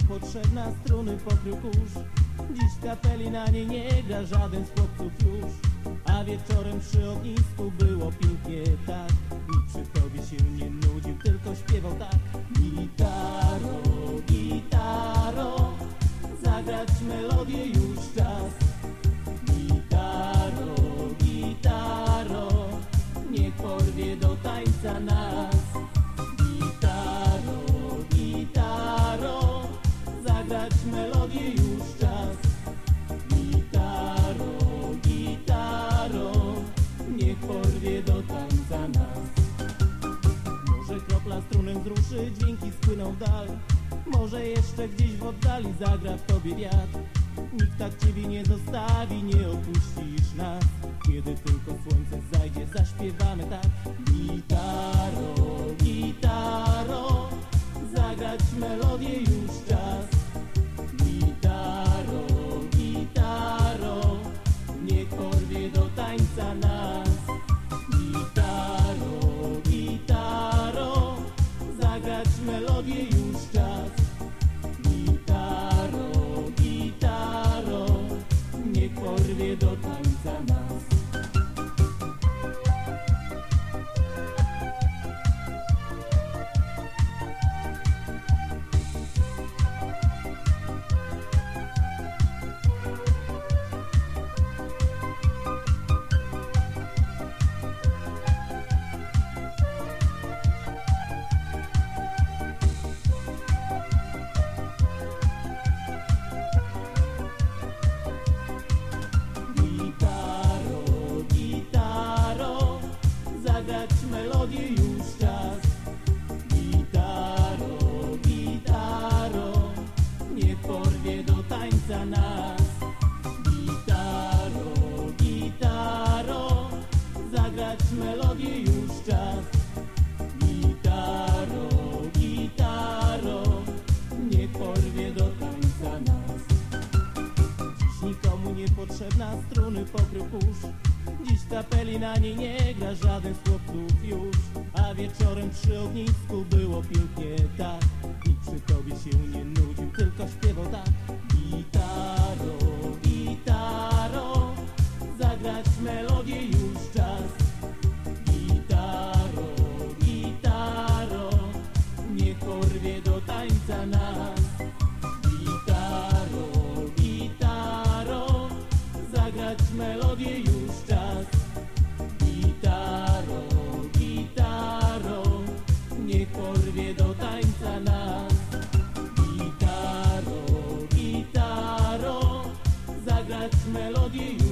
niepotrzebna, struny pokrył kurz. Dziś kapeli na niej nie gra żaden z chłopców już. A wieczorem przy ognisku było pięknie tak. I przy tobie się nie nudził, tylko śpiewał tak. Gitaro, gitaro, zagrać melodię już czas. Gitaro, gitaro, niech porwie do tańca nas dal Może jeszcze gdzieś w oddali zagra w tobie wiatr. Nikt tak ciebie nie zostawi, nie opuścisz nas. Kiedy tylko słońce zajdzie, zaśpiewamy tak melodię już czas. Gitaro, gitaro, niech porwie do tańca nas niepotrzebna, struny pokrył kurz. Dziś kapeli na niej nie gra żaden z chłopców już. A wieczorem przy ognisku było pięknie tak. I przy tobie się nie nudził, tylko śpiewał tak